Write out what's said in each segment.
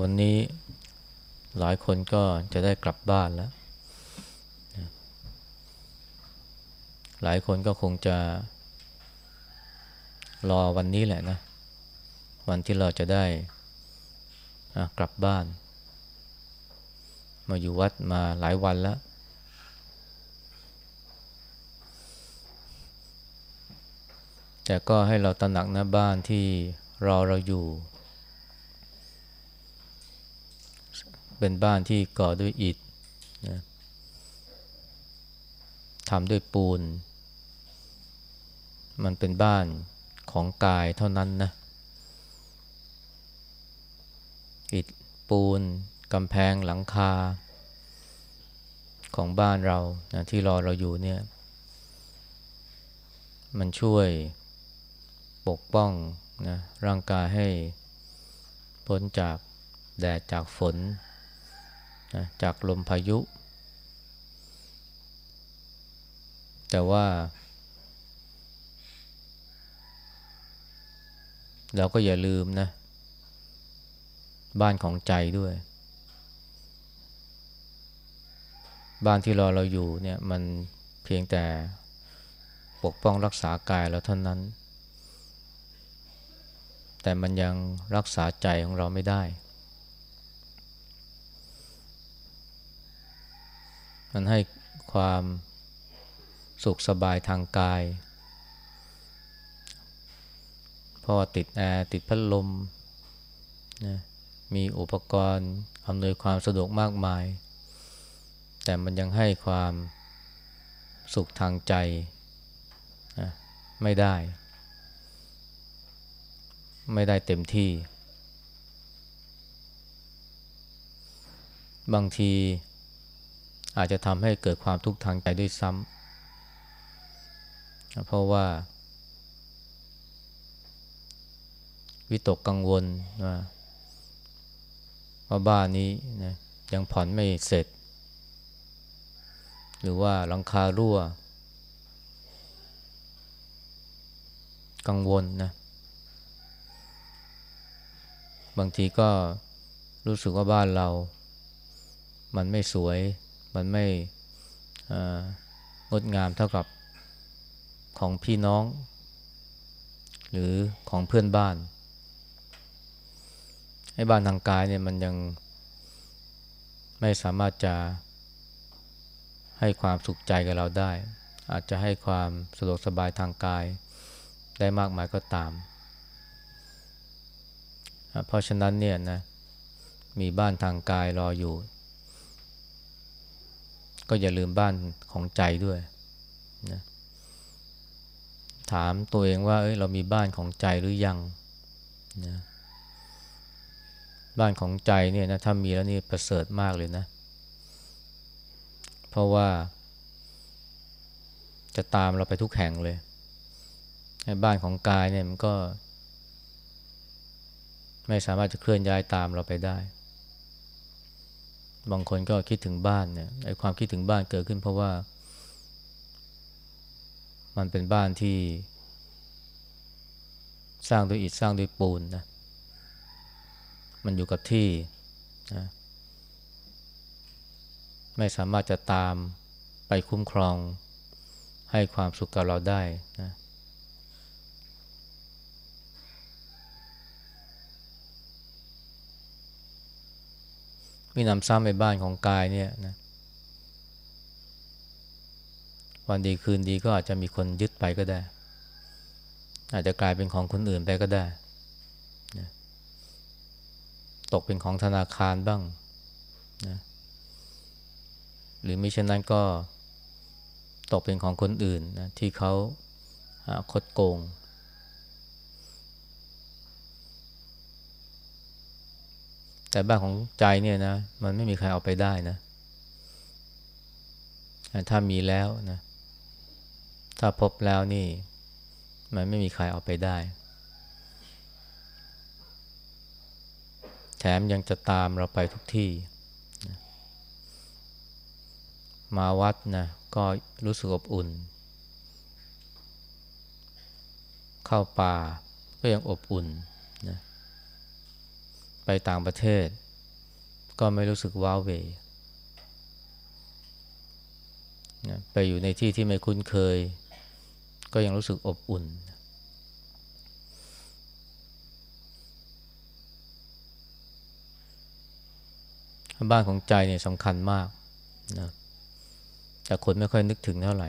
วันนี้หลายคนก็จะได้กลับบ้านแล้ว หลายคนก็คงจะ รอวันนี้แหละนะ วันที่เราจะได้กลับบ้าน มาอยู่วัดมาหลายวันแล้ว แต่ก็ให้เราตระหนักนะบ้านที่รอเราอยู่ เป็นบ้านที่ก่อด้วยอิฐนะทำด้วยปูน มันเป็นบ้านของกายเท่านั้นนะอิฐปูนกำแพงหลังคา ของบ้านเรานะที่รอเราอยู่เนี่ย มันช่วยปกป้องนะร่างกายให้พ้นจากแดดจากฝน นะจากลมพายุ แต่ว่า เราก็อย่าลืมนะ บ้านของใจด้วย บ้านที่รอเราอยู่เนี่ยมันเพียงแต่ปกป้องรักษากายเราเท่านั้น แต่มันยังรักษาใจของเราไม่ได้ มันให้ความสุขสบายทางกายพราะติดแอร์ติดพัดลมนะมีอุปกรณ์อำนวยความสะดวกมากมาย แต่มันยังให้ความสุขทางใจนะไม่ได้ ไม่ได้เต็มที่ บางที อาจจะทำให้เกิดความทุกข์ทางใจด้วยซ้ำเพราะว่า วิตกกังวลว่าว่าบ้านนี้นะยังผ่อนไม่เสร็จ หรือว่าหลังคารั่ว กังวลนะ บางทีก็รู้สึกว่าบ้านเรา มันไม่สวย มันไม่งดงามเท่ากับของพี่น้อง หรือของเพื่อนบ้านให้บ้านทางกายเนี่ยมันยังไม่สามารถจะให้ความสุขใจกับเราได้ อาจจะให้ความสะดวกสบายทางกายได้มากมายก็ตาม เพราะฉะนั้นเนี่ยนะมีบ้านทางกายรออยู่ ก็อย่าลืมบ้านของใจด้วยนะถามตัวเองว่าเอ้ยเรามีบ้านของใจหรือยังนะบ้านของใจเนี่ยนะถ้ามีแล้วนี่ประเสริฐมากเลยนะ เพราะว่า จะตามเราไปทุกแห่งเลยบ้านของกายเนี่ยมันก็ ไม่สามารถจะเคลื่อนย้ายตามเราไปได้ บางคนก็คิดถึงบ้านเนี่ยไอ้ความคิดถึงบ้านเกิดขึ้นเพราะว่า มันเป็นบ้านที่ สร้างด้วยอิฐสร้างด้วยปูนนะมันอยู่กับที่นะไม่สามารถจะตามไปคุ้มครองให้ความสุขกับเราได้นะ มีนำซ้ำในบ้านของกายเนี่ยนะวันดีคืนดีก็อาจจะมีคนยึดไปก็ได้ อาจจะกลายเป็นของคนอื่นไปก็ได้ตกเป็นของธนาคารบ้างนะหรือไม่เช่นนั้นก็ตกเป็นของคนอื่นนะที่เขาคดโกง แต่บ้านของใจเนี่ยนะ มันไม่มีใครเอาไปได้นะ ถ้ามีแล้วนะ ถ้าพบแล้วนี่ มันไม่มีใครเอาไปได้ แถมยังจะตามเราไปทุกที่ มาวัดนะ ก็รู้สึกอบอุ่น เข้าป่าก็ยังอบอุ่นนะ ไปต่างประเทศ ก็ไม่รู้สึกว้าเวนะไปอยู่ในที่ที่ไม่คุ้นเคย ก็ยังรู้สึกอบอุ่น บ้านของใจเนี่ยสำคัญมากนะแต่คนไม่ค่อยนึกถึงเท่าไหร่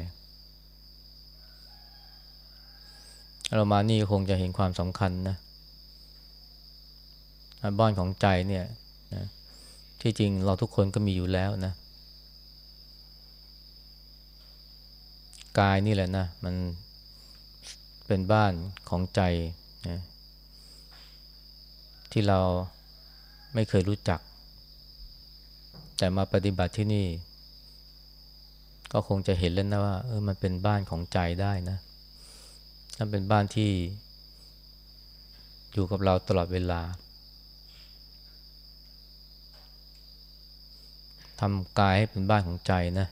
เรามานี่คงจะเห็นความสำคัญนะ บ้านของใจเนี่ยนะที่จริงเราทุกคนก็มีอยู่แล้วนะ กายนี่แหละนะ มันเป็นบ้านของใจนะที่เราไม่เคยรู้จัก แต่มาปฏิบัติที่นี่ ก็คงจะเห็นแล้วนะว่าเออมันเป็นบ้านของใจได้นะมันเป็นบ้านที่อยู่กับเราตลอดเวลา ทำกายให้เป็นบ้านของใจนะ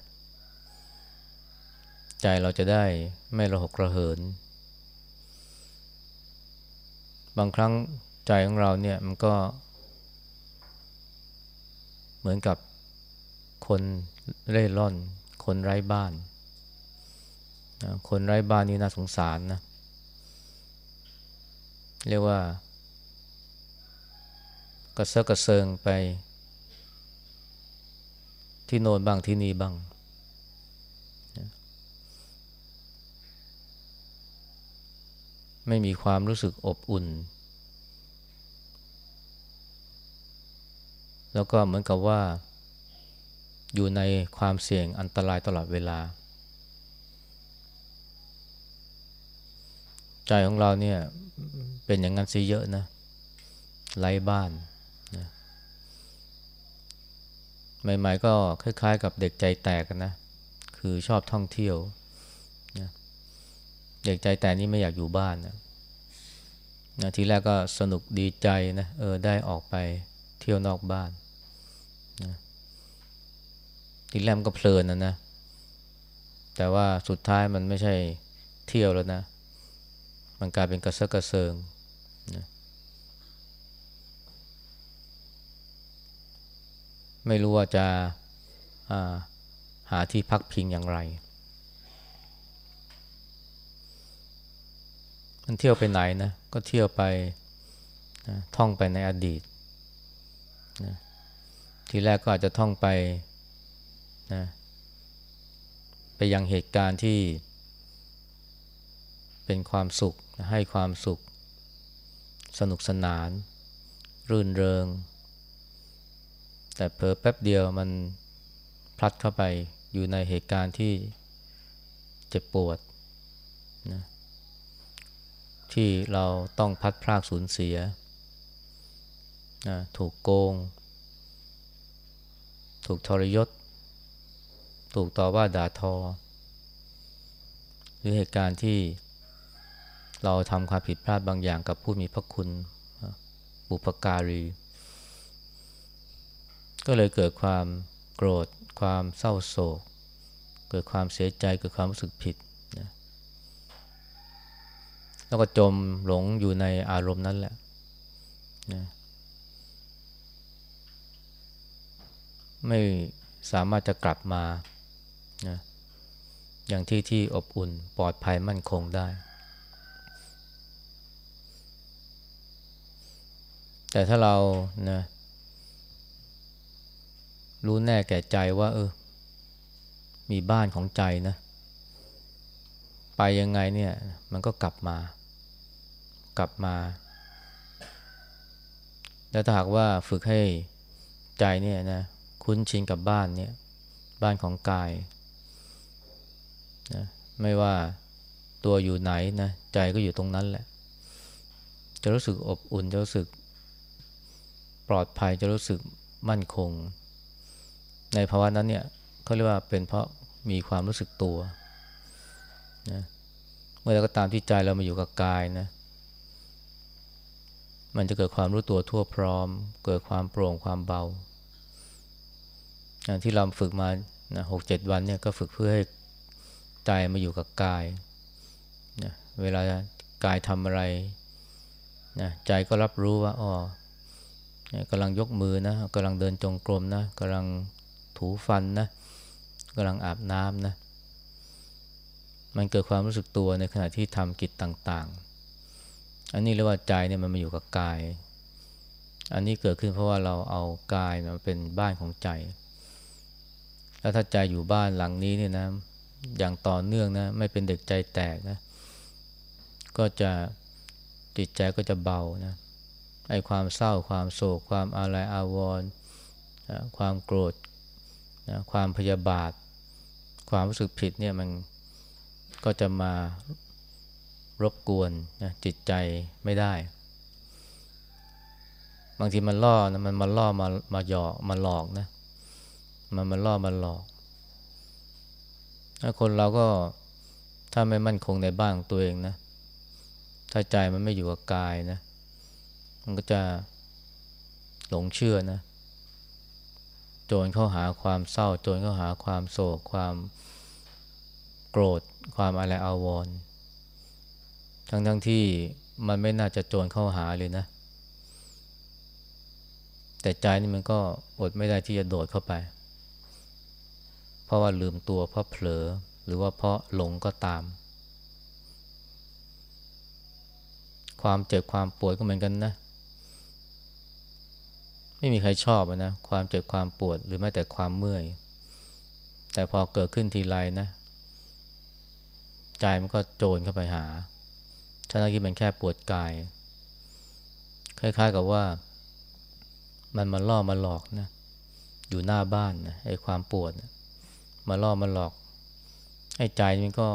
ใจเราจะได้ไม่ระหกระเหิน บางครั้งใจของเราเนี่ยมันก็ เหมือนกับคนเร่ร่อน คนไร้บ้านคนไร้บ้านนี่น่าสงสารนะ เรียกว่ากระเซาะกระเซิงไป ที่โน่นบ้างที่นี่บ้าง ไม่มีความรู้สึกอบอุ่น แล้วก็เหมือนกับว่า อยู่ในความเสี่ยงอันตรายตลอดเวลา ใจของเราเนี่ยเป็นอย่างนั้นสิเยอะนะไร้บ้าน ใหม่ๆก็คล้ายๆ กับเด็กใจแตกกันนะ คือชอบท่องเที่ยวนะเด็กใจแตกนี่ไม่อยากอยู่บ้านนะนะทีแรกก็สนุกดีใจนะเออได้ออกไปเที่ยวนอกบ้านนะทีแรกก็เพลินนะนะ แต่ว่าสุดท้ายมันไม่ใช่เที่ยวแล้วนะ มันกลายเป็นกระเซาะกระเซิงนะ ไม่รู้ว่าจะาหาที่พักพิงอย่างไร มันเที่ยวไปไหนนะ ก็เที่ยวไปนะท่องไปในอดีตนะทีแรกก็อาจจะท่องไปนะไปยังเหตุการณ์ที่เป็นความสุขให้ความสุข สนุกสนาน รื่นเริง แต่เผลอแป๊บเดียวมันพลัดเข้าไปอยู่ในเหตุการณ์ที่เจ็บปวดนะที่เราต้องพัดพรากสูญเสียนะถูกโกง ถูกทรยศ ถูกต่อว่าด่าทอ หรือเหตุการณ์ที่เราทำความผิดพลาดบางอย่างกับผู้มีพระคุณบุปการี ก็เลยเกิดความโกรธ ความเศร้าโศก เกิดความเสียใจ เกิดความรู้สึกผิดนะแล้วก็จมหลงอยู่ในอารมณ์นั้นแหละนะไม่สามารถจะกลับมานะอย่างที่ที่อบอุ่นปลอดภัยมั่นคงได้ แต่ถ้าเรานะ รู้แน่แก่ใจว่า เออ มีบ้านของใจนะ ไปยังไงเนี่ย มันก็กลับมา กลับมา แล้วถ้าหากว่าฝึกให้ใจเนี่ยนะ คุ้นชินกับบ้านเนี่ย บ้านของกายนะไม่ว่าตัวอยู่ไหนนะใจก็อยู่ตรงนั้นแหละ จะรู้สึกอบอุ่น จะรู้สึกปลอดภัยจะรู้สึกมั่นคง ในภาวะนั้นเนี่ยเขาเรียกว่าเป็นเพราะมีความรู้สึกตัวนะเมื่อเราก็ตามที่ใจเรามาอยู่กับกายนะมันจะเกิดความรู้ตัวทั่วพร้อม เกิดความโปร่งความเบาที่เราฝึกมาหกเจ็ดวันเนี่ยก็ฝึกเพื่อให้ใจมาอยู่กับกายนะเวลากายทำอะไรนะใจก็รับรู้ว่าอ๋อกำลังยกมือนะกำลังเดินจงกรมนะกำลัง ถูฟันนะกำลังอาบน้ำนะมันเกิดความรู้สึกตัวในขณะที่ทำกิจต่างๆ อันนี้เรียกว่าใจเนี่ยมันมาอยู่กับกาย อันนี้เกิดขึ้นเพราะว่าเราเอากายมาเป็นบ้านของใจ แล้วถ้าใจอยู่บ้านหลังนี้เนี่ยนะอย่างต่อเนื่องนะไม่เป็นเด็กใจแตกนะ ก็จะจิตใจก็จะเบานะไอ้ความเศร้าความโศกความอาลัยอาวรณ์ความโกรธ นะความพยาบาท ความรู้สึกผิดเนี่ยมันก็จะมารบกวนนะจิตใจไม่ได้ บางทีมันล่อนะมันมาล่อมามาหยอกมาหลอกนะมันมาล่อมาหลอกถ้าคนเราก็ถ้าไม่มั่นคงในบ้านของตัวเองนะ ถ้าใจมันไม่อยู่กับกายนะ มันก็จะหลงเชื่อนะ โจรเข้าหาความเศร้า โจรเข้าหาความโศก ความโกรธ ความอะไรอาวรณ์ทั้งทั้งที่มันไม่น่าจะโจรเข้าหาเลยนะ แต่ใจนี่มันก็อดไม่ได้ที่จะโดดเข้าไป เพราะว่าลืมตัวเพราะเผลอหรือว่าเพราะหลงก็ตาม ความเจ็บความปวดก็เหมือนกันนะ ไม่มีใครชอบนะความเจ็บความปวดหรือแม้แต่ความเมื่อย แต่พอเกิดขึ้นทีไรนะใจมันก็โจรเข้าไปหาทั้งที่มันแค่ปวดกาย คล้ายๆกับว่า มันมาล่อมาหลอกนะอยู่หน้าบ้านนะไอ้ความปวดนะมาล่อมาหลอกไอ้ใจมันก็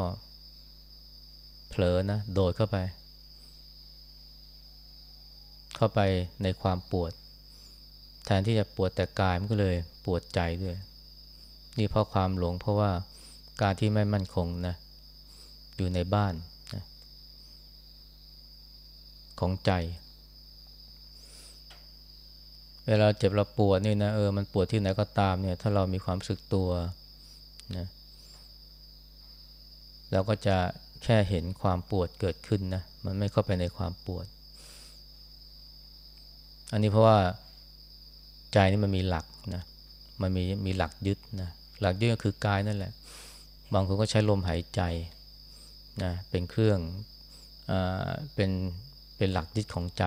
เผลอนะโดดเข้าไป เข้าไปในความปวด แทนที่จะปวดแต่กายมันก็เลยปวดใจด้วย นี่เพราะความหลงเพราะว่าการที่ไม่มั่นคงนะอยู่ในบ้านของใจ เวลาเจ็บเราปวดนี่นะเออมันปวดที่ไหนก็ตามเนี่ยถ้าเรามีความสึกตัวนะเราก็จะแค่เห็นความปวดเกิดขึ้นนะมันไม่เข้าไปในความปวด อันนี้เพราะว่า ใจนี่มันมีหลักนะมันมีมีหลักยึดนะหลักยึดก็คือกายนั่นแหละ บางคนก็ใช้ลมหายใจนะเป็นเครื่องอเป็นเป็นหลักยึดของใจ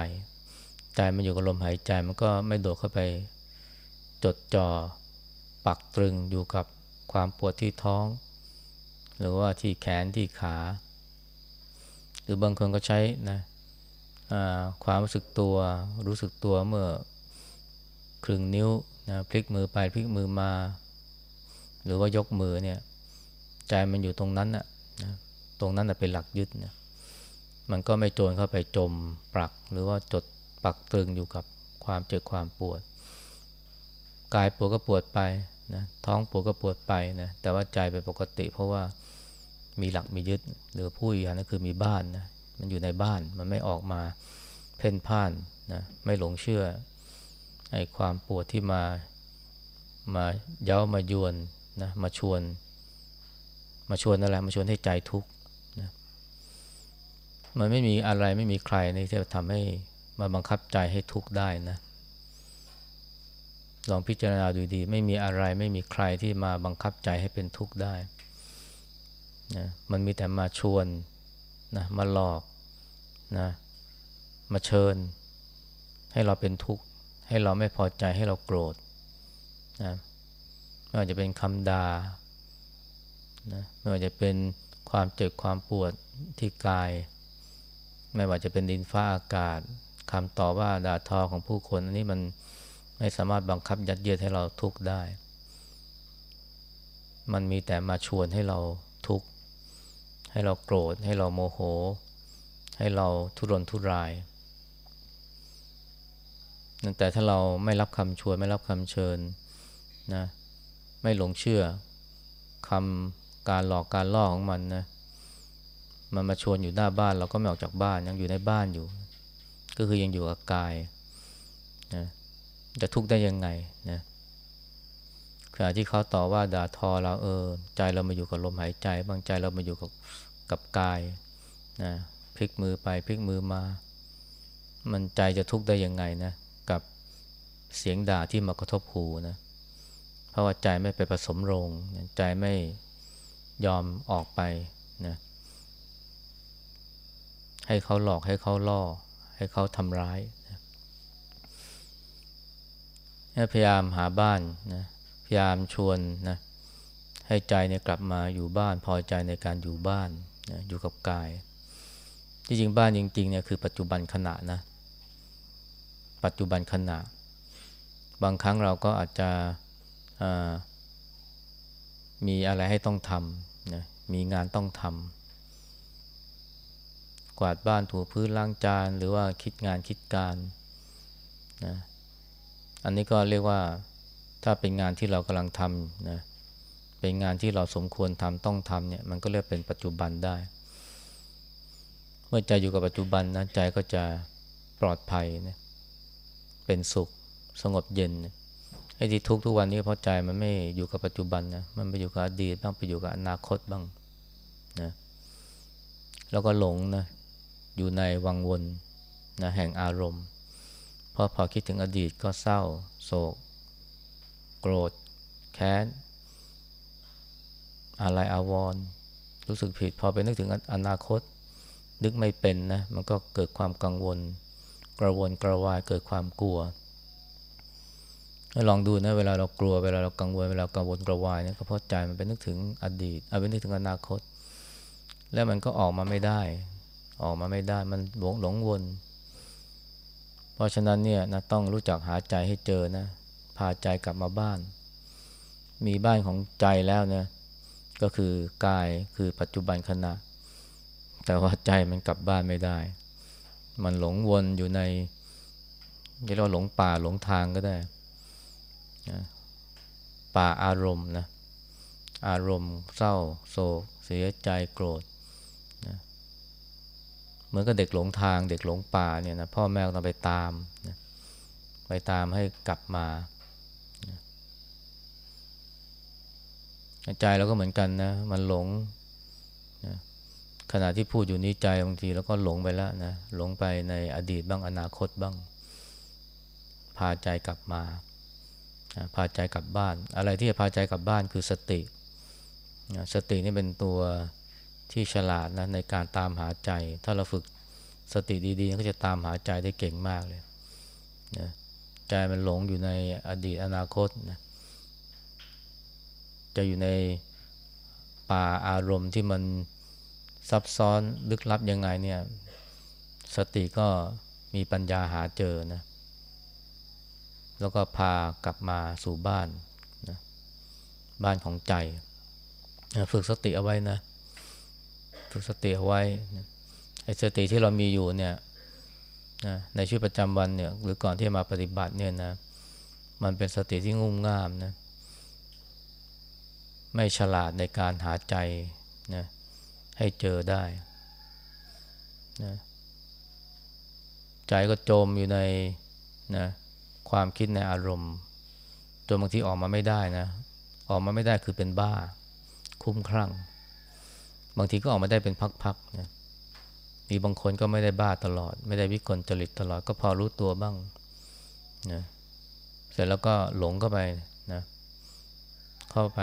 ใจมันอยู่กับลมหายใจมันก็ไม่โดดเข้าไปจดจ่อปักตรึงอยู่กับความปวดที่ท้อง หรือว่าที่แขนที่ขา หรือบางคนก็ใช้นะความรู้สึกตัวรู้สึกตัวเมื่อ ครึ่งนิ้วนะพลิกมือไปพลิกมือมา หรือว่ายกมือเนี่ยใจมันอยู่ตรงนั้นนะนะตรงนั้นนะเป็นหลักยึดนะมันก็ไม่โจรเข้าไปจมปลัก หรือว่าจดปักตึงอยู่กับความเจ็บความปวด กายปวดก็ปวดไปนะท้องปวดก็ปวดไปนะแต่ว่าใจเป็นปกติ เพราะว่ามีหลักมียึด หรือผู้อย่างนั้นคือมีบ้านนะมันอยู่ในบ้านมันไม่ออกมาเพ่นพ่านนะไม่หลงเชื่อ ไอ้ความปวดที่มามาเย้ามายวนนะมาชวน มาชวนอะไรมาชวนให้ใจทุกข์มันไม่มีอะไรไม่มีใครในที่จะทำให้มาบังคับใจให้ทุกข์ได้นะลองพิจารณาดูดี ไม่มีอะไรไม่มีใครที่มาบังคับใจให้เป็นทุกข์ได้นะมันมีแต่มาชวนนะมาหลอกนะมาเชิญ ให้เราเป็นทุกข์ ให้เราไม่พอใจให้เราโกรธนะไม่ว่าจะเป็นคำด่านะไม่ว่าจะเป็นความเจ็บความปวดที่กาย ไม่ว่าจะเป็นดินฟ้าอากาศคำต่อว่าด่าทอของผู้คนอันนี้มันไม่สามารถบังคับยัดเยียดให้เราทุกข์ได้ มันมีแต่มาชวนให้เราทุกข์ให้เราโกรธ ให้เราโมโห ให้เราทุรนทุราย แต่ถ้าเราไม่รับคำชวนไม่รับคำเชิญนะไม่หลงเชื่อคำการหลอกการล่อของมันนะมันมาชวนอยู่หน้าบ้านเราก็ไม่ออกจากบ้านยังอยู่ในบ้านอยู่ ก็คือยังอยู่กับกายนะจะทุกข์ได้ยังไงนะขณะที่เขาต่อว่าด่าทอเราเออ ใจเรามาอยู่กับลมหายใจบางใจเรามาอยู่กับกับกายนะพลิกมือไปพลิกมือมา มันใจจะทุกข์ได้ยังไงนะ กับเสียงด่าที่มากระทบหูนะเพราะว่าใจไม่ไปผสมโรงใจไม่ยอมออกไปนะให้เขาหลอกให้เขาล่อ ให้เขาทำร้ายนะพยายามหาบ้านนะพยายามชวนนะให้ใจเนี่ยกลับมาอยู่บ้าน พอใจในการอยู่บ้านนะอยู่กับกาย ที่จริงบ้านจริงๆเนี่ยคือปัจจุบันขณะนะ ปัจจุบันขณะ บางครั้งเราก็อาจจะมีอะไรให้ต้องทำนะมีงานต้องทำกวาดบ้านถูพื้นล้างจานหรือว่าคิดงานคิดการนะอันนี้ก็เรียกว่าถ้าเป็นงานที่เรากำลังทำนะเป็นงานที่เราสมควรทำต้องทำเนี่ยมันก็เรียกเป็นปัจจุบันได้ เมื่อใจอยู่กับปัจจุบันนะใจก็จะปลอดภัยนะ เป็นสุขสงบเย็นไอ้ที่ทุกทุกวันนี้เพราะใจมันไม่อยู่กับปัจจุบันนะมันไปอยู่กับอดีตบ้างไปอยู่กับอนาคตบ้างนะแล้วก็หลงนะอยู่ในวังวนนะแห่งอารมณ์พราะพอคิดถึงอดีตก็เศร้า โศก โกรธ แค้น อะไรอาวรณ์รู้สึกผิดพอไปนึกถึงอนาคต นึกไม่เป็นนะ มันก็เกิดความกังวล กระวนกระวายเกิดความกลัว ลองดูนะเวลาเรากลัวเวลาเรากังวลเวลากังวลกระวายเนี่ยก็เพราะใจมันไปนึกถึงอดีตเอาไปนึกถึงอนาคต แล้วมันก็ออกมาไม่ได้ ออกมาไม่ได้มันหลงหลงวน เพราะฉะนั้นเนี่ยนะต้องรู้จักหาใจให้เจอนะ พาใจกลับมาบ้าน มีบ้านของใจแล้วเนี่ยก็คือกายคือปัจจุบันขณะ แต่ว่าใจมันกลับบ้านไม่ได้ มันหลงวนอยู่ในเรียกว่าหลงป่าหลงทางก็ได้ป่าอารมณ์นะอารมณ์เศร้าโศกเสียใจโกรธนะเหมือนกับเด็กหลงทางเด็กหลงป่าเนี่ยนะพ่อแม่ต้องไปตามนะไปตามให้กลับมาใจเราก็เหมือนกันนะ มันหลง ขณะที่พูดอยู่นี้ใจบางทีแล้วก็หลงไปแล้วนะหลงไปในอดีตบ้างอนาคตบ้าง พาใจกลับมา พาใจกลับบ้าน อะไรที่จะพาใจกลับบ้านคือสติสตินี่เป็นตัวที่ฉลาดนะในการตามหาใจ ถ้าเราฝึกสติดีๆก็จะตามหาใจได้เก่งมากเลยนะใจมันหลงอยู่ในอดีตอนาคตนะจะอยู่ในป่าอารมณ์ที่มัน ซับซ้อนลึกลับยังไงเนี่ย สติก็มีปัญญาหาเจอนะ แล้วก็พากลับมาสู่บ้านนะบ้านของใจ ฝึกสติเอาไว้นะ ฝึกสติเอาไว้ไอ้สติที่เรามีอยู่เนี่ยนะในชีวิตประจำวันเนี่ย หรือก่อนที่มาปฏิบัติเนี่ยนะ มันเป็นสติที่งุ่มง่ามนะ ไม่ฉลาดในการหาใจนะ ให้เจอได้นะใจก็จมอยู่ในนะความคิดในอารมณ์จนบางทีออกมาไม่ได้นะ ออกมาไม่ได้คือเป็นบ้า คุ้มครั่ง บางทีก็ออกมาได้เป็นพักๆนะมีบางคนก็ไม่ได้บ้าตลอด ไม่ได้วิกลจริตตลอดก็พอรู้ตัวบ้างนะเสร็จแล้วก็หลงเข้าไปนะเข้าไป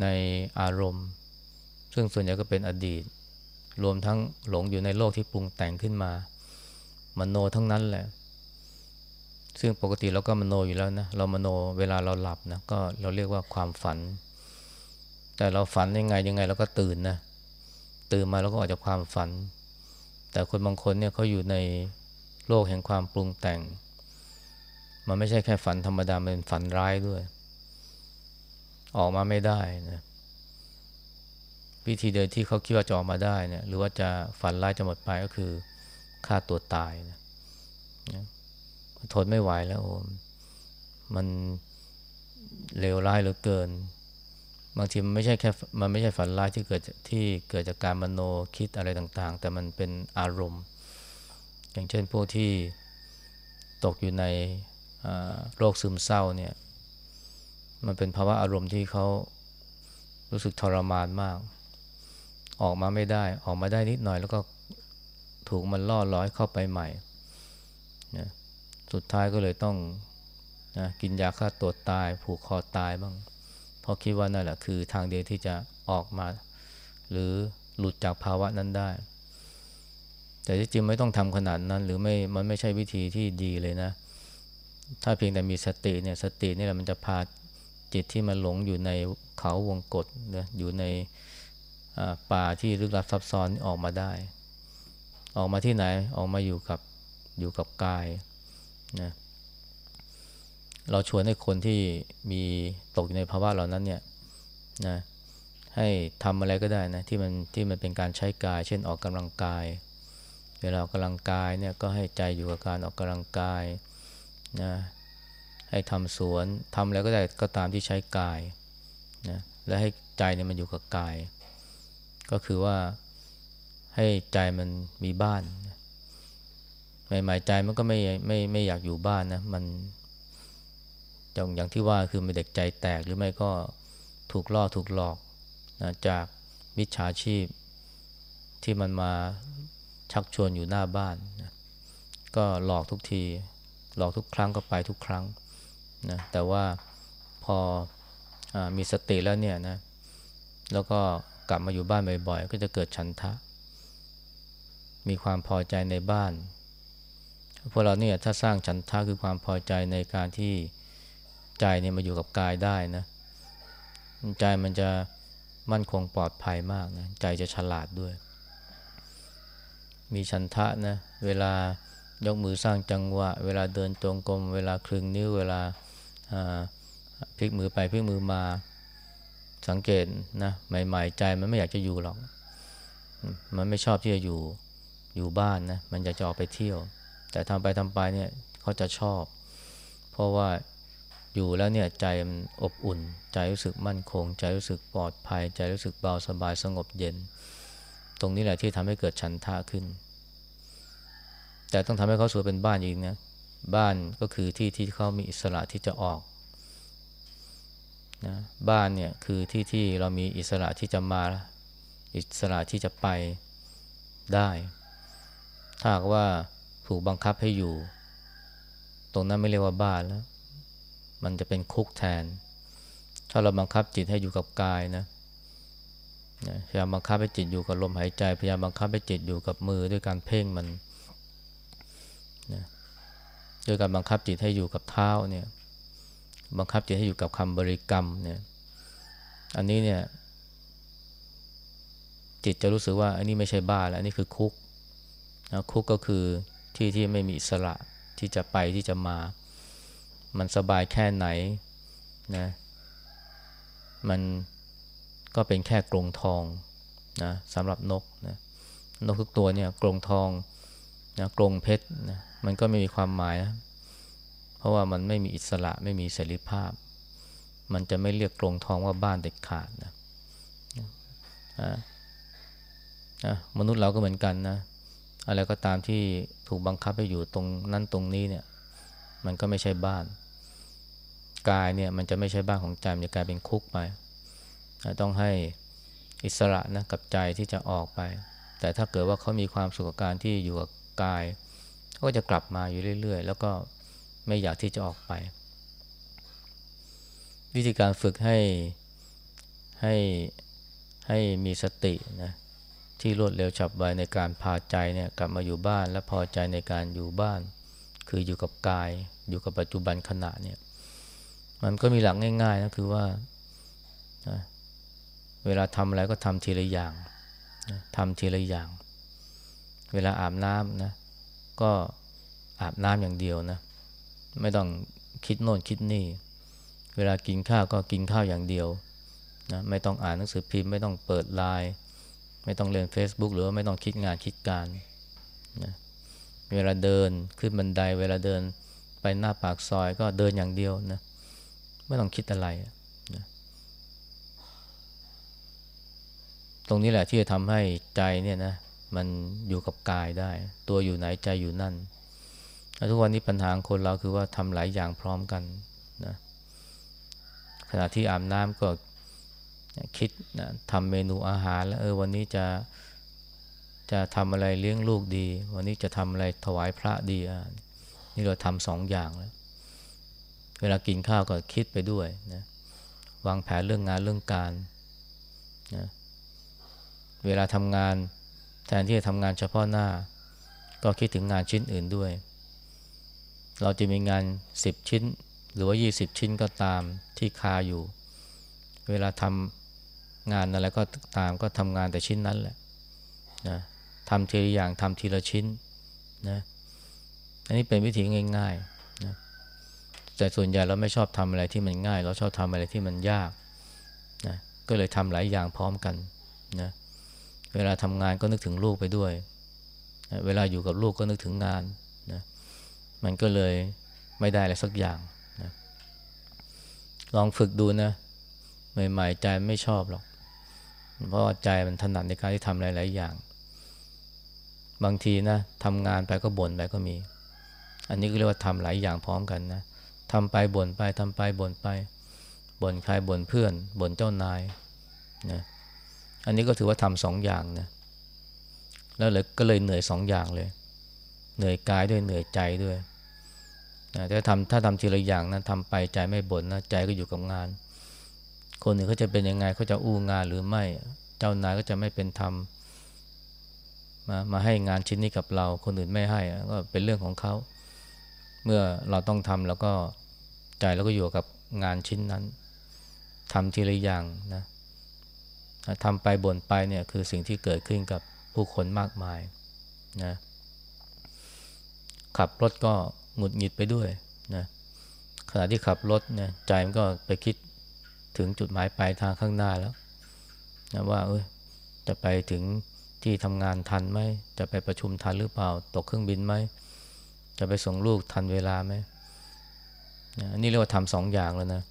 ในอารมณ์ ซึ่งส่วนใหญ่ก็เป็นอดีต รวมทั้งหลงอยู่ในโลกที่ปรุงแต่งขึ้นมามโนทั้งนั้นแหละ ซึ่งปกติเราก็มโนอยู่แล้วนะ เรามโนเวลาเราหลับนะก็เราเรียกว่าความฝัน แต่เราฝันยังไงยังไงเราก็ตื่นนะ ตื่นมาแล้วก็ออกจากความฝัน แต่คนบางคนเนี่ยเขาอยู่ในโลกแห่งความปรุงแต่ง มันไม่ใช่แค่ฝันธรรมดา มันเป็นฝันร้ายด้วย ออกมาไม่ได้นะ วิธีเดินที่เขาคิดว่าจะออกมาได้เนี่ยหรือว่าจะฝันร้ายจะหมดไปก็คือฆ่าตัวตายนะทนไม่ไหวแล้วโอ้มันเลวร้ายเหลือเกิน บางทีมันไม่ใช่แค่มันไม่ใช่ฝันร้ายที่เกิดที่เกิดจากการมโนคิดอะไรต่างๆ แต่มันเป็นอารมณ์ อย่างเช่นพวกที่ตกอยู่ในโรคซึมเศร้าเนี่ย มันเป็นภาวะอารมณ์ที่เขารู้สึกทรมานมาก ออกมาไม่ได้ ออกมาได้นิดหน่อย แล้วก็ถูกมันล่อร้อยเข้าไปใหม่นะสุดท้ายก็เลยต้องนะกินยาฆ่าตัวตาย ผูกคอตายบ้าง เพราะคิดว่านั่นแหละคือทางเดียวที่จะออกมา หรือหลุดจากภาวะนั้นได้ แต่ที่จริงไม่ต้องทำขนาดนั้น หรือไม่มันไม่ใช่วิธีที่ดีเลยนะ ถ้าเพียงแต่มีสติเนี่ยสตินี่แหละมันจะพาจิตที่มันหลงอยู่ในเขาวงกฏนะอยู่ใน ป่าที่ลึกลับซับซ้อนออกมาได้ ออกมาที่ไหนออกมาอยู่กับอยู่กับกายนะเราชวนให้คนที่มีตกอยู่ในภาวะเหล่านั้นเนี่ยนะให้ทำอะไรก็ได้นะที่มันที่มันเป็นการใช้กาย เช่นออกกำลังกาย เวลาออกกำลังกายเนี่ยก็ให้ใจอยู่กับการออกกำลังกายนะให้ทำสวนทำอะไรก็ได้ก็ตามที่ใช้กายนะและให้ใจเนี่ยมันอยู่กับกาย ก็คือว่าให้ใจมันมีบ้านใหม่ๆใจมันก็ไม่ไม่ไม่อยากอยู่บ้านนะมันอย่างอย่างที่ว่าคือมันเด็กใจแตกหรือไม่ก็ถูกล่อถูกหลอกนะจากมิจฉาชีพที่มันมาชักชวนอยู่หน้าบ้านนะก็หลอกทุกที หลอกทุกครั้งก็ไปทุกครั้งนะแต่ว่าพออมีสติแล้วเนี่ยนะแล้วก็ กลับมาอยู่บ้านบ่อยๆ ก็จะเกิดฉันทะ มีความพอใจในบ้าน พวกเราเนี่ยถ้าสร้างฉันทะคือความพอใจในการที่ใจเนี่ยมาอยู่กับกายได้นะ ใจมันจะมั่นคงปลอดภัยมากนะ ใจจะฉลาดด้วย มีฉันทะนะ เวลายกมือสร้างจังหวะ เวลาเดินจงกรม เวลาคลึงนิ้ว เวลาพลิกมือไปพลิกมือมา สังเกตนะใหม่ๆใจมันไม่อยากจะอยู่หรอก มันไม่ชอบที่จะอยู่อยู่บ้านนะมันอยากจะออกไปเที่ยว แต่ทำไปทำไปเนี่ยเขาจะชอบ เพราะว่าอยู่แล้วเนี่ยใจมันอบอุ่น ใจรู้สึกมั่นคง ใจรู้สึกปลอดภัย ใจรู้สึกเบาสบายสงบเย็น ตรงนี้แหละที่ทำให้เกิดฉันทะขึ้น แต่ต้องทำให้เขาสวยเป็นบ้านอีกนะบ้านก็คือที่ที่เขามีอิสระที่จะออก นะบ้านเนี่ยคือที่ที่เรามีอิสระที่จะมา อิสระที่จะไปได้ ถ้าว่าถูกบังคับให้อยู่ ตรงนั้นไม่เรียกว่าบ้านแล้ว มันจะเป็นคุกแทน ถ้าเราบังคับจิตให้อยู่กับกายนะพยายามบังคับให้จิตอยู่กับลมหายใจ พยายามบังคับให้จิตอยู่กับมือด้วยการเพ่งมันนะด้วยการบังคับจิตให้อยู่กับเท้าเนี่ย บังคับจิตให้อยู่กับคำบริกรรมเนี่ยอันนี้เนี่ย จิตจะรู้สึกว่า อันนี้ไม่ใช่บ้าแล้วอันนี้คือคุกนะคุกก็คือที่ที่ไม่มีอิสระที่จะไปที่จะมา มันสบายแค่ไหนนะมันก็เป็นแค่กรงทองนะสำหรับนกนะนกทุกตัวเนี่ยกรงทองนะกรงเพชรนะมันก็ไม่มีความหมายนะ ราะว่ามันไม่มีอิสระไม่มีเสรีภาพ มันจะไม่เรียกกรงทองว่าบ้านเด็ดขาดนะนะมนุษย์เราก็เหมือนกันนะ อะไรก็ตามที่ถูกบังคับให้อยู่ตรงนั้นตรงนี้เนี่ย มันก็ไม่ใช่บ้าน กายเนี่ยมันจะไม่ใช่บ้านของใจมันจะกลายเป็นคุกไป ต้องให้อิสระนะกับใจที่จะออกไป แต่ถ้าเกิดว่าเขามีความสุขกับการที่อยู่กับกาย ก็จะกลับมาอยู่เรื่อย ๆ แล้วก็ ไม่อยากที่จะออกไป วิธีการฝึกให้ให้ให้มีสตินะที่รวดเร็วฉับไวในการพาใจเนี่ยกลับมาอยู่บ้าน และพอใจในการอยู่บ้าน คืออยู่กับกาย อยู่กับปัจจุบันขณะเนี่ยมันก็มีหลักง่ายๆนะคือว่านะเวลาทำอะไรก็ทำทีละอย่างนะทำทีละอย่าง เวลาอาบน้ำนะก็อาบน้ำอย่างเดียวนะ ไม่ต้องคิดโน่นคิดนี่ เวลากินข้าวก็กินข้าวอย่างเดียวนะไม่ต้องอ่านหนังสือพิมพ์ไม่ต้องเปิดไลน์ไม่ต้องเล่น Facebook หรือว่าไม่ต้องคิดงานคิดการนะเวลาเดินขึ้นบันไดเวลาเดินไปหน้าปากซอยก็เดินอย่างเดียวนะไม่ต้องคิดอะไรนะตรงนี้แหละที่จะทำให้ใจเนี่ยนะมันอยู่กับกายได้ ตัวอยู่ไหนใจอยู่นั่น ทุกวันนี้ปัญหาคนเราคือว่าทำหลายอย่างพร้อมกันนะขณะที่อาบน้ำก็คิดนะทำเมนูอาหารแล้วเออวันนี้จะจะทำอะไรเลี้ยงลูกดี วันนี้จะทำอะไรถวายพระดีอะนี่เราทำสองอย่างแล้ว เวลากินข้าวก็คิดไปด้วยนะวางแผนเรื่องงานเรื่องการนะเวลาทำงานแทนที่จะทำงานเฉพาะหน้า ก็คิดถึงงานชิ้นอื่นด้วย เราจะมีงาน 10 ชิ้น หรือว่า 20 ชิ้นก็ตามที่คาอยู่ เวลาทำงานอะไรก็ตามก็ทำงานแต่ชิ้นนั้นแหละนะทำทีละอย่างทำทีละชิ้นนะอันนี้เป็นวิธีง่ายๆนะแต่ส่วนใหญ่เราไม่ชอบทำอะไรที่มันง่าย เราชอบทำอะไรที่มันยากนะก็เลยทำหลายอย่างพร้อมกันนะเวลาทำงานก็นึกถึงลูกไปด้วยนะเวลาอยู่กับลูกก็นึกถึงงาน มันก็เลยไม่ได้อะไรสักอย่างนะลองฝึกดูนะใหม่ๆใจไม่ชอบหรอก เพราะใจมันถนัดในการที่ทำหลายๆอย่าง บางทีนะทำงานไปก็บ่นไปก็มี อันนี้ก็เรียกว่าทำหลายอย่างพร้อมกันนะทำไปบ่นไปทำไปบ่นไปบ่นใครบ่นเพื่อนบ่นเจ้านายนะอันนี้ก็ถือว่าทำสองอย่างนะแล้วเลยก็เลยเหนื่อยสองอย่างเลย เหนื่อยกายด้วยเหนื่อยใจด้วย นะถ้าทำถ้าทำทีละอย่างนะทำไปใจไม่บ่นนะใจก็อยู่กับงาน คนหนึ่งเขาจะเป็นยังไงเขาจะอู้งานหรือไม่ เจ้านายก็จะไม่เป็นธรรมมามาให้งานชิ้นนี้กับเรา คนอื่นไม่ให้ก็เป็นเรื่องของเขา เมื่อเราต้องทำแล้วก็ใจเราก็อยู่กับงานชิ้นนั้นทำทีละอย่างนะทำไปบ่นไปเนี่ยคือสิ่งที่เกิดขึ้นกับผู้คนมากมายนะขับรถก็ หงุดหงิดไปด้วยนะขณะที่ขับรถเนี่ยใจมันก็ไปคิดถึงจุดหมายปลายทางข้างหน้าแล้วนะว่าเอ้ยจะไปถึงที่ทำงานทันไหมจะไปประชุมทันหรือเปล่า ตกเครื่องบินไหมจะไปส่งลูกทันเวลาไหมนะนี่เรียกว่าทำสองอย่างแล้วนะ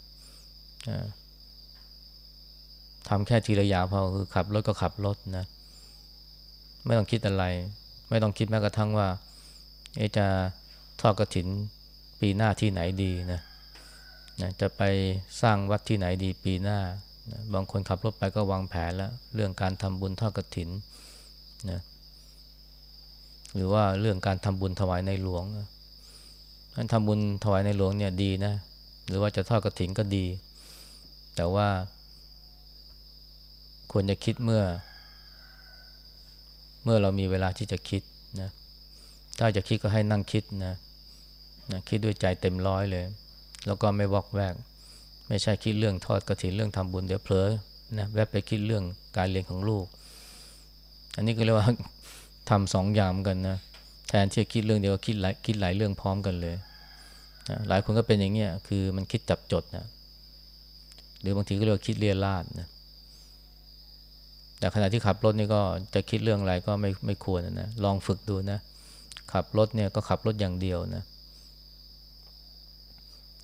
ทำแค่ทีละอย่างพอคือขับรถก็ขับรถนะ ไม่ต้องคิดอะไร ไม่ต้องคิดแม้กระทั่งว่าจะ ทอดกระถินปีหน้าที่ไหนดีนะนะจะไปสร้างวัดที่ไหนดีปีหน้านะบางคนขับรถไปก็วางแผนแล้ว เรื่องการทำบุญทอดกระถินนะหรือว่าเรื่องการทำบุญถวายในหลวงการทำบุญถวายในหลวงเนี่ยดีนะหรือว่าจะทอดกระถินก็ดี แต่ว่า ควรจะคิดเมื่อ เมื่อเรามีเวลาที่จะคิดนะถ้าจะคิดก็ให้นั่งคิดนะ นะคิดด้วยใจเต็มร้อยเลย แล้วก็ไม่วอกแวก ไม่ใช่คิดเรื่องทอดกระถินเรื่องทำบุญเดี๋ยวเผลอนะแวบไปคิดเรื่องการเรียนของลูก อันนี้ก็เรียกว่าทำสองอย่างกันนะแทนที่จะคิดเรื่องเดียวคิดหลายคิดหลายเรื่องพร้อมกันเลยนะหลายคนก็เป็นอย่างเงี้ยคือมันคิดจับจดนะหรือบางทีก็เรียกว่าคิดเรียราดนะแต่ขณะที่ขับรถนี่ก็จะคิดเรื่องอะไรก็ไม่ไม่ควรนะลองฝึกดูนะขับรถเนี่ยก็ขับรถอย่างเดียวนะ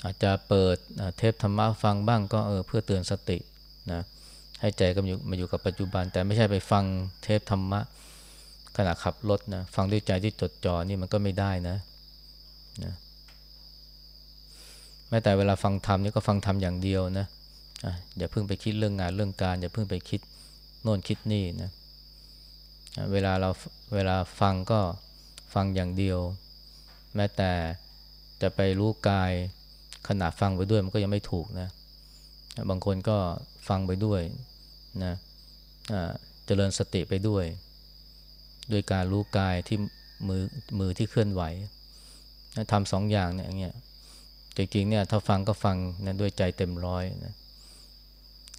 อาจจะเปิดเทปธรรมะฟังบ้างก็เออเพื่อเตือนสตินะให้ใจก็มาอยู่มาอยู่กับปัจจุบัน แต่ไม่ใช่ไปฟังเทปธรรมะขณะขับรถนะฟังด้วยใจที่จดจ่อนี่มันก็ไม่ได้นะนะแม้แต่เวลาฟังธรรมนี่ก็ฟังธรรมอย่างเดียวนะอย่าเพิ่งไปคิดเรื่องงานเรื่องการ อย่าเพิ่งไปคิดโน่นคิดนี่นะเวลาเราเวลาฟังก็ฟังอย่างเดียว แม้แต่จะไปรู้กาย ขณะฟังไปด้วยมันก็ยังไม่ถูกนะ บางคนก็ฟังไปด้วยนะเจริญสติไปด้วย ด้วยการรู้กายที่มือมือที่เคลื่อนไหวทำสองอย่างเนี่ยอย่างเงี้ยจริงๆเนี่ยถ้าฟังก็ฟังนะด้วยใจเต็มร้อยนะ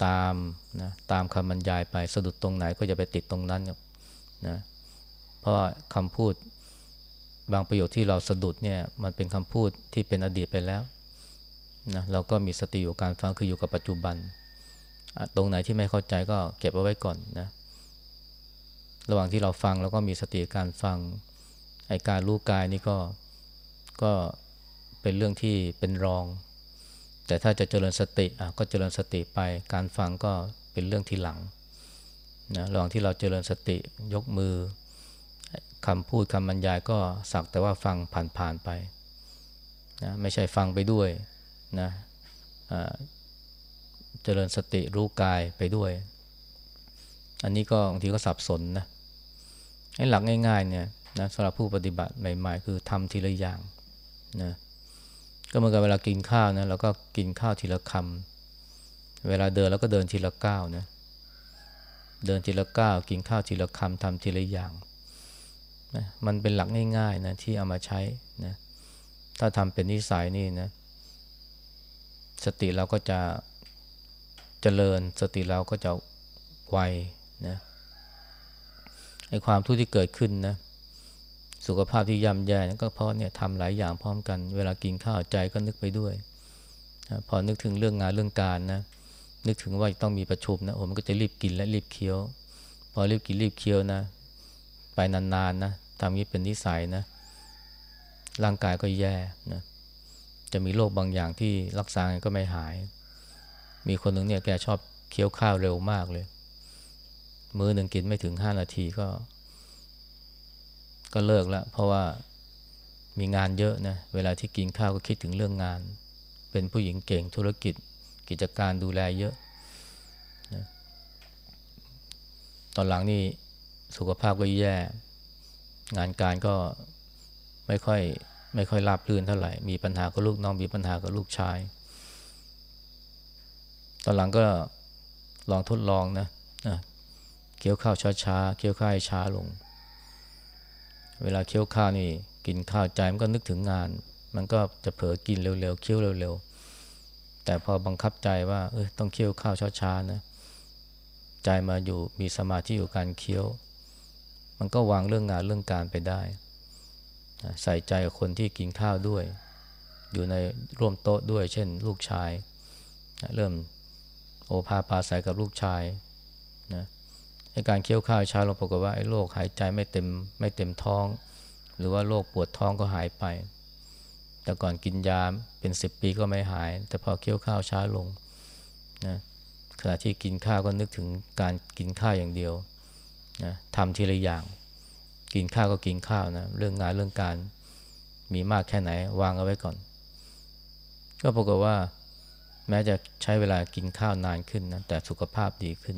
ตามนะตามคำบรรยายไปสะดุดตรงไหนก็จะไปติดตรงนั้นนะเพราะคำพูดบางประโยคที่เราสะดุดเนี่ยมันเป็นคำพูดที่เป็นอดีตไปแล้ว นะเราก็มีสติอยู่การฟังคืออยู่กับปัจจุบัน ตรงไหนที่ไม่เข้าใจก็เก็บเอาไว้ก่อนนะ ระหว่างที่เราฟังเราก็มีสติการฟังไอการรู้กายนี่ก็ก็เป็นเรื่องที่เป็นรอง แต่ถ้าจะเจริญสติอะก็เจริญสติไป การฟังก็เป็นเรื่องที่หลังนะระหว่างที่เราเจริญสติยกมือคำพูดคำบรรยายก็สักแต่ว่าฟังผ่านๆไปนะไม่ใช่ฟังไปด้วย นะเจริญสติรู้กายไปด้วย อันนี้ก็บางทีก็สับสนนะให้หลักง่ายๆเนี่ยนะสำหรับผู้ปฏิบัติใหม่ๆ คือทำทีละอย่างนะก็เหมือนกับเวลากินข้าวนะเราก็กินข้าวทีละคำเวลาเดินเราก็เดินทีละก้าวนะเดินทีละก้าวกินข้าวทีละคำทำทีละอย่างนะมันเป็นหลักง่ายๆนะที่เอามาใช้นะถ้าทำเป็นนิสัยนี่นะ สติเราก็จะเจริญ สติเราก็จะไวนะไอ้ความทุกข์ที่เกิดขึ้นนะสุขภาพที่ย่ำแย่ก็เพราะเนี่ยทำหลายอย่างพร้อมกัน เวลากินข้าวใจก็นึกไปด้วยนะพอนึกถึงเรื่องงานเรื่องการนะนึกถึงว่าต้องมีประชุมนะโอ้มันก็จะรีบกินและรีบเคี้ยว พอรีบกินรีบเคี้ยวนะ ไปนานๆนะทำนี้เป็นนิสัยนะ ร่างกายก็แย่นะ จะมีโรคบางอย่างที่รักษาก็ไม่หาย มีคนหนึ่งเนี่ยแกชอบเคี้ยวข้าวเร็วมากเลย มื้อหนึ่งกินไม่ถึงห้านาทีก็ ก็เลิกล้วเพราะว่ามีงานเยอะนะเวลาที่กินข้าวก็คิดถึงเรื่องงาน เป็นผู้หญิงเก่งธุรกิจ กิจการดูแลเยอะนะตอนหลังนี่สุขภาพก็แย่ งานการก็ไม่ค่อย ไม่ค่อยราบรื่นเท่าไหร่ มีปัญหากับลูกน้อง มีปัญหากับลูกชาย ตอนหลังก็ลองทดลองนะนะเคี้ยวข้าวช้าๆ เคี้ยวข้าวช้าลง เวลาเคี้ยวข้าวนี่กินข้าวใจมันก็นึกถึงงาน มันก็จะเผลอกินเร็วๆ เคี้ยวเร็วๆ แต่พอบังคับใจว่าเออต้องเคี้ยวข้าวช้าๆนะ ใจมาอยู่มีสมาธิอยู่การเคี้ยว มันก็วางเรื่องงานเรื่องการไปได้ ใส่ใจคนที่กินข้าวด้วย อยู่ในร่วมโต๊ะด้วย เช่น ลูกชายเริ่มโอภาปาใส่กับลูกชายนะการเคี้ยวข้าวช้าลงปรากฏว่าไอ้โรคหายใจไม่เต็มไม่เต็มท้อง หรือว่าโรคปวดท้องก็หายไป แต่ก่อนกินยาเป็นสิบปีก็ไม่หาย แต่พอเคี้ยวข้าวช้าลงนะขณะที่กินข้าวก็นึกถึงการกินข้าวอย่างเดียวนะทำทีละอย่าง กินข้าวก็กินข้าวนะ เรื่องงานเรื่องการมีมากแค่ไหน วางเอาไว้ก่อน ก็ปรากฏว่า แม้จะใช้เวลากินข้าวนานขึ้นนะแต่สุขภาพดีขึ้น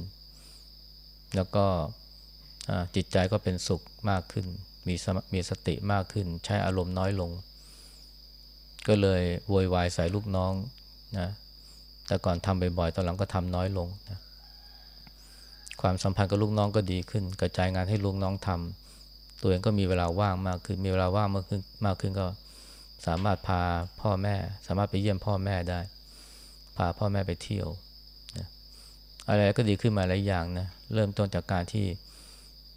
แล้วก็จิตใจก็เป็นสุขมากขึ้น มีมีสติมากขึ้น ใช้อารมณ์น้อยลง ก็เลยโวยวายใส่ลูกน้องนะแต่ก่อนทำบ่อยๆตอนหลังก็ทำน้อยลงนะความสัมพันธ์กับลูกน้องก็ดีขึ้น กระจายงานให้ลูกน้องทำ ตัวเองก็มีเวลาว่างมากขึ้นมีเวลาว่างมากขึ้นมากขึ้นก็สามารถพาพ่อแม่ สามารถไปเยี่ยมพ่อแม่ได้ พาพ่อแม่ไปเที่ยวนะอะไรก็ดีขึ้นมาหลายอย่างนะเริ่มต้นจากการที่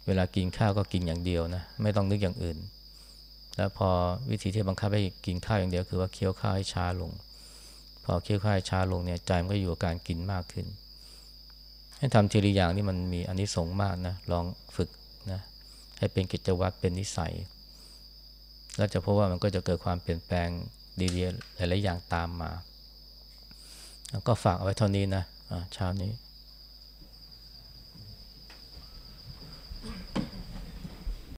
เวลากินข้าวก็กินอย่างเดียวนะไม่ต้องนึกอย่างอื่น แล้วพอวิธีที่บังคับให้กินข้าวอย่างเดียวคือว่าเคี้ยวข้าวให้ช้าลง พอเคี้ยวข้าวให้ช้าลงเนี่ยใจมันก็อยู่กับการกินมากขึ้น ให้ทำทีละอย่างนี่มันมีอันนี้สงมากนะลองฝึก ให้เป็นกิจวัตรเป็นนิสัย แล้วจะพบว่ามันก็จะเกิดความเปลี่ยนแปลงดีๆหลายๆอย่างตามมาแล้วก็ฝากเอาไว้เท่านี้นะะเช้านี้